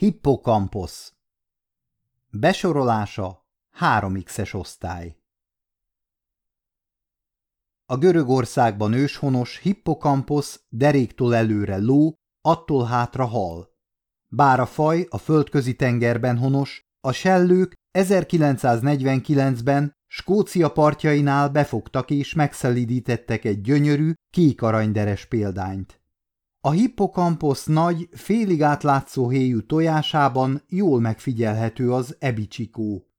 Hippocampus Besorolása 3x-es osztály A Görögországban őshonos Hippocampus deréktől előre ló, attól hátra hal. Bár a faj a földközi tengerben honos, a sellők 1949-ben Skócia partjainál befogtak és megszelidítettek egy gyönyörű, kék példányt. A hippokamposz nagy, félig átlátszó héjú tojásában jól megfigyelhető az ebicsikó.